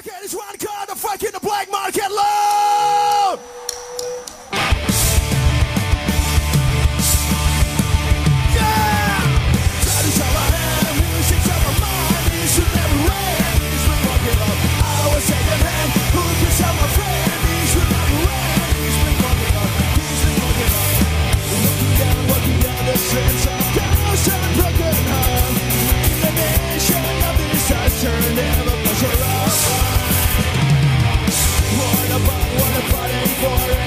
Okay, this one called the fucking the black market law. for it.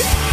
Yeah.